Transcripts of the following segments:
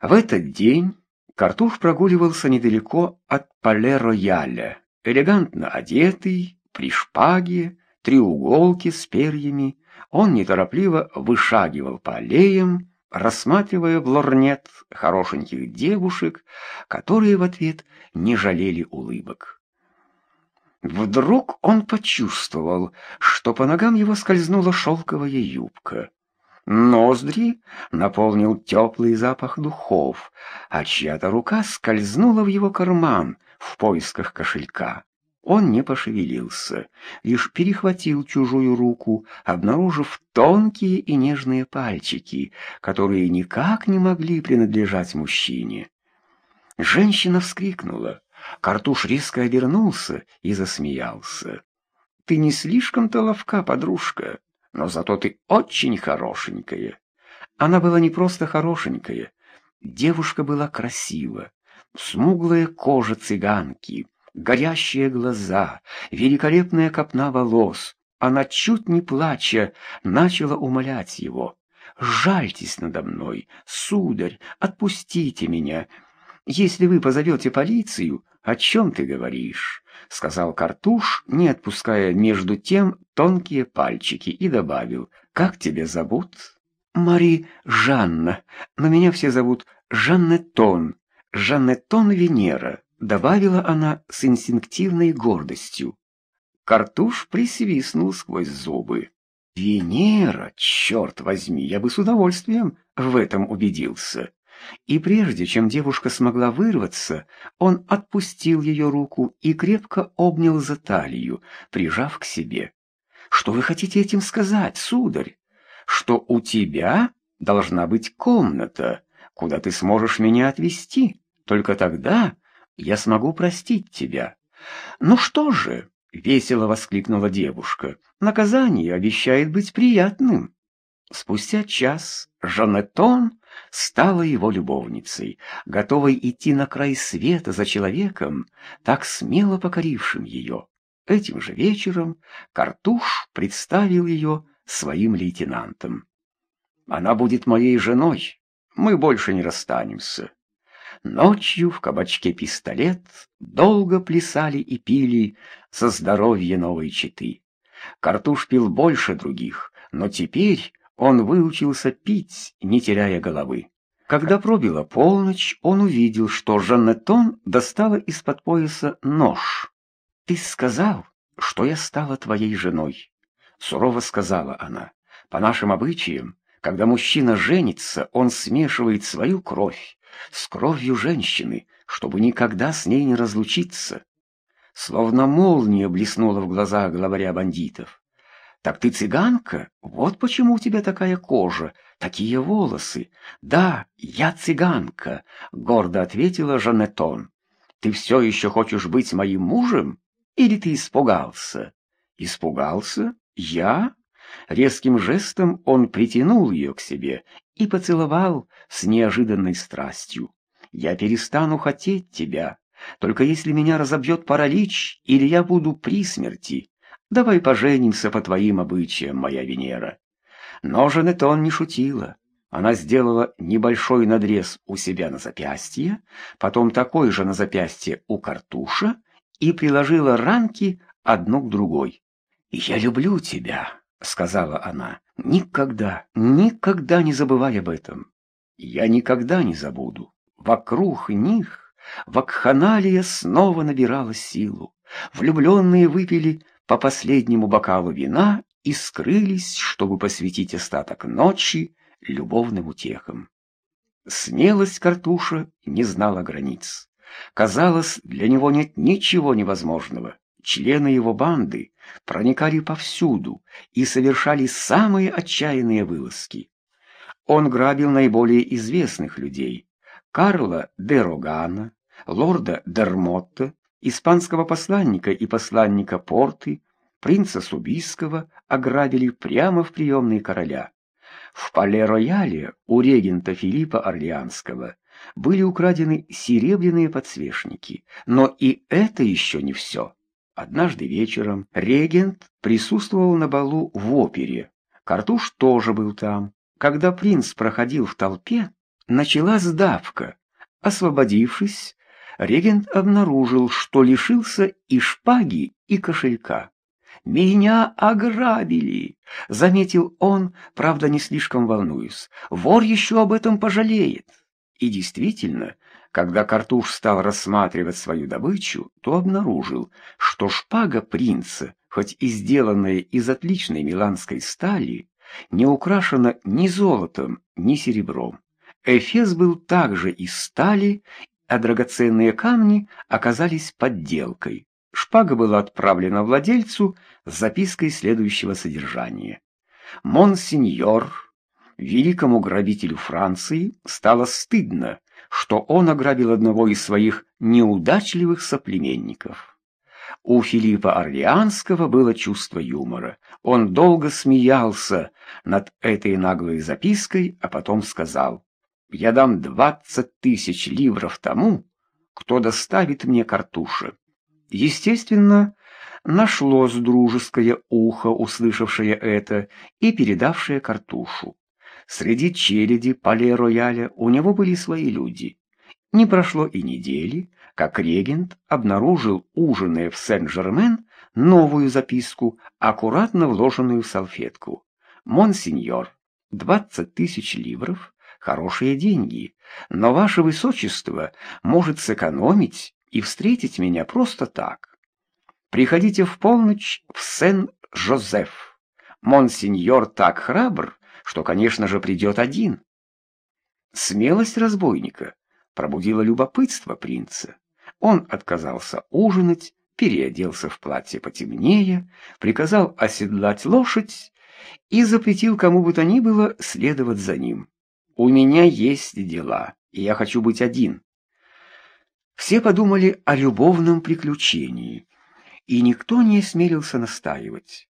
В этот день Картуш прогуливался недалеко от Пале-Рояля, элегантно одетый, при шпаге, треуголке с перьями. Он неторопливо вышагивал по аллеям, рассматривая в лорнет хорошеньких девушек, которые в ответ не жалели улыбок. Вдруг он почувствовал, что по ногам его скользнула шелковая юбка. Ноздри наполнил теплый запах духов, а чья-то рука скользнула в его карман в поисках кошелька. Он не пошевелился, лишь перехватил чужую руку, обнаружив тонкие и нежные пальчики, которые никак не могли принадлежать мужчине. Женщина вскрикнула. Картуш резко обернулся и засмеялся. «Ты не слишком-то ловка, подружка, но зато ты очень хорошенькая». Она была не просто хорошенькая. Девушка была красива. Смуглая кожа цыганки, горящие глаза, великолепная копна волос. Она, чуть не плача, начала умолять его. «Жальтесь надо мной, сударь, отпустите меня. Если вы позовете полицию, о чем ты говоришь?» — сказал Картуш, не отпуская между тем тонкие пальчики, и добавил. «Как тебя зовут?» «Мари Жанна, но меня все зовут Жаннетон, Жаннетон Венера», — добавила она с инстинктивной гордостью. Картуш присвистнул сквозь зубы. «Венера, черт возьми, я бы с удовольствием в этом убедился». И прежде чем девушка смогла вырваться, он отпустил ее руку и крепко обнял за талию, прижав к себе. «Что вы хотите этим сказать, сударь? Что у тебя должна быть комната, куда ты сможешь меня отвезти? Только тогда я смогу простить тебя». «Ну что же?» — весело воскликнула девушка. «Наказание обещает быть приятным». Спустя час Жанетон стала его любовницей, готовой идти на край света за человеком, так смело покорившим ее. Этим же вечером Картуш представил ее своим лейтенантом. «Она будет моей женой, мы больше не расстанемся». Ночью в кабачке «Пистолет» долго плясали и пили за здоровье новой четы. Картуш пил больше других, но теперь он выучился пить, не теряя головы. Когда пробила полночь, он увидел, что Жаннетон достала из-под пояса нож. «Ты сказал, что я стала твоей женой», — сурово сказала она. «По нашим обычаям, когда мужчина женится, он смешивает свою кровь с кровью женщины, чтобы никогда с ней не разлучиться». Словно молния блеснула в глазах главаря бандитов. «Так ты цыганка? Вот почему у тебя такая кожа, такие волосы. Да, я цыганка», — гордо ответила Жанетон. «Ты все еще хочешь быть моим мужем? Или ты испугался?» «Испугался? Я?» Резким жестом он притянул ее к себе и поцеловал с неожиданной страстью. «Я перестану хотеть тебя, только если меня разобьет паралич или я буду при смерти». Давай поженимся по твоим обычаям, моя Венера. Но Жанетон не шутила. Она сделала небольшой надрез у себя на запястье, потом такой же на запястье у картуша и приложила ранки одну к другой. «Я люблю тебя», — сказала она. «Никогда, никогда не забывай об этом. Я никогда не забуду. Вокруг них вакханалия снова набирала силу. Влюбленные выпили по последнему бокалу вина и скрылись, чтобы посвятить остаток ночи любовным утехам. Смелость Картуша не знала границ. Казалось, для него нет ничего невозможного. Члены его банды проникали повсюду и совершали самые отчаянные вылазки. Он грабил наиболее известных людей – Карла де Рогана, лорда Дермотта, испанского посланника и посланника Порты, принца Субийского ограбили прямо в приемной короля. В Пале-Рояле у регента Филиппа Орлеанского были украдены серебряные подсвечники, но и это еще не все. Однажды вечером регент присутствовал на балу в опере. Картуш тоже был там. Когда принц проходил в толпе, началась давка. Освободившись, регент обнаружил, что лишился и шпаги, и кошелька. «Меня ограбили!» — заметил он, правда, не слишком волнуясь. «Вор еще об этом пожалеет!» И действительно, когда Картуш стал рассматривать свою добычу, то обнаружил, что шпага принца, хоть и сделанная из отличной миланской стали, не украшена ни золотом, ни серебром. Эфес был также из стали, а драгоценные камни оказались подделкой. Шпага была отправлена владельцу с запиской следующего содержания. «Монсеньор, великому грабителю Франции стало стыдно, что он ограбил одного из своих неудачливых соплеменников». У Филиппа Орлеанского было чувство юмора. Он долго смеялся над этой наглой запиской, а потом сказал, «Я дам двадцать тысяч ливров тому, кто доставит мне картуши». Естественно, нашлось дружеское ухо, услышавшее это и передавшее картушу. Среди челяди Пале-Рояля у него были свои люди. Не прошло и недели, как регент обнаружил, ужиная в Сен-Жермен, новую записку, аккуратно вложенную в салфетку. «Монсеньор, двадцать тысяч ливров — хорошие деньги, но ваше высочество может сэкономить и встретить меня просто так. Приходите в полночь в Сен-Жозеф. Монсеньор так храбр, что, конечно же, придет один. Смелость разбойника пробудила любопытство принца. Он отказался ужинать, переоделся в платье потемнее, приказал оседлать лошадь и запретил кому бы то ни было следовать за ним. «У меня есть дела, и я хочу быть один. Все подумали о любовном приключении, и никто не осмелился настаивать.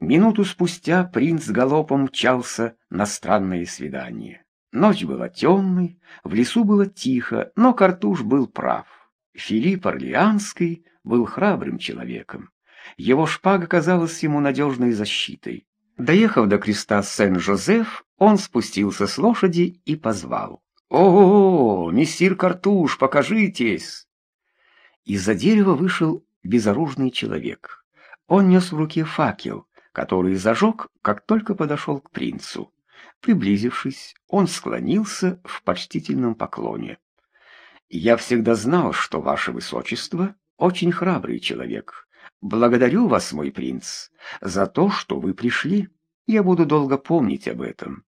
Минуту спустя принц галопом мчался на странное свидание. Ночь была темной, в лесу было тихо, но Картуш был прав. Филипп Орлеанский был храбрым человеком. Его шпага казалась ему надежной защитой. Доехав до креста Сен-Жозеф, он спустился с лошади и позвал. «О, мессир Картуш, покажитесь!» Из-за дерева вышел безоружный человек. Он нес в руке факел, который зажег, как только подошел к принцу. Приблизившись, он склонился в почтительном поклоне. «Я всегда знал, что ваше высочество очень храбрый человек. Благодарю вас, мой принц, за то, что вы пришли. Я буду долго помнить об этом».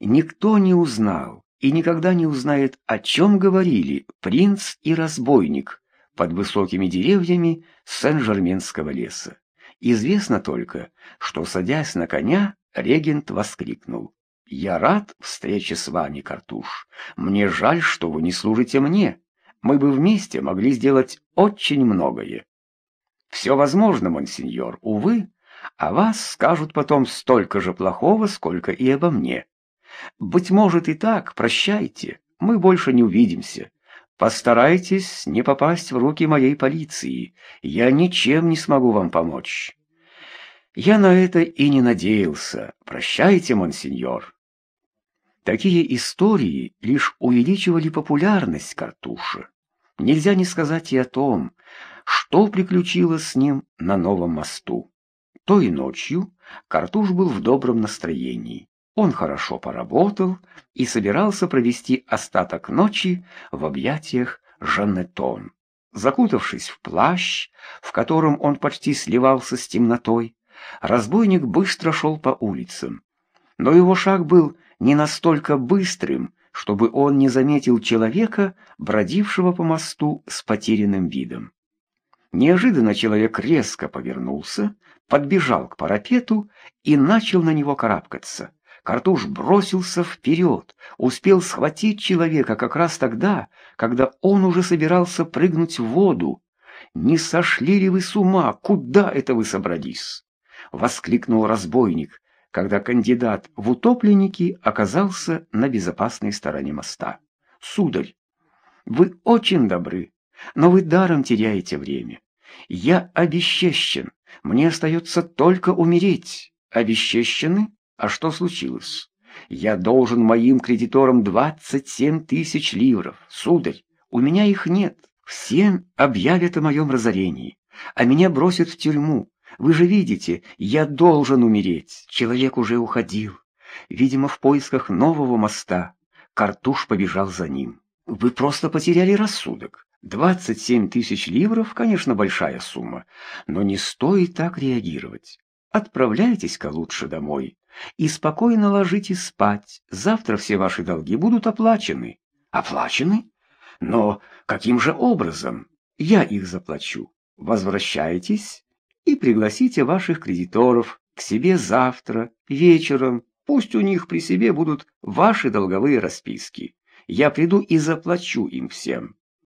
Никто не узнал, и никогда не узнает, о чем говорили принц и разбойник под высокими деревьями Сен-Жерменского леса. Известно только, что, садясь на коня, регент воскликнул. «Я рад встрече с вами, Картуш. Мне жаль, что вы не служите мне. Мы бы вместе могли сделать очень многое». «Все возможно, монсеньор, увы, о вас скажут потом столько же плохого, сколько и обо мне. Быть может и так, прощайте, мы больше не увидимся. Постарайтесь не попасть в руки моей полиции, я ничем не смогу вам помочь. Я на это и не надеялся. Прощайте, монсеньор. Такие истории лишь увеличивали популярность Картуша. Нельзя не сказать и о том, что приключилось с ним на новом мосту. Той ночью Картуш был в добром настроении. Он хорошо поработал и собирался провести остаток ночи в объятиях Жаннетон. Закутавшись в плащ, в котором он почти сливался с темнотой, разбойник быстро шел по улицам. Но его шаг был не настолько быстрым, чтобы он не заметил человека, бродившего по мосту с потерянным видом. Неожиданно человек резко повернулся, подбежал к парапету и начал на него карабкаться. Картуш бросился вперед, успел схватить человека как раз тогда, когда он уже собирался прыгнуть в воду. «Не сошли ли вы с ума? Куда это вы собрались?» — воскликнул разбойник, когда кандидат в утопленники оказался на безопасной стороне моста. «Сударь, вы очень добры, но вы даром теряете время. Я обесчещен, мне остается только умереть. Обесчещены?» А что случилось? Я должен моим кредиторам двадцать семь тысяч ливров. Сударь, у меня их нет. Всем объявят о моем разорении, а меня бросят в тюрьму. Вы же видите, я должен умереть. Человек уже уходил. Видимо, в поисках нового моста. Картуш побежал за ним. Вы просто потеряли рассудок. Двадцать семь тысяч ливров, конечно, большая сумма, но не стоит так реагировать. Отправляйтесь-ка лучше домой и спокойно ложитесь спать. Завтра все ваши долги будут оплачены. Оплачены? Но каким же образом? Я их заплачу. Возвращайтесь и пригласите ваших кредиторов к себе завтра, вечером. Пусть у них при себе будут ваши долговые расписки. Я приду и заплачу им всем.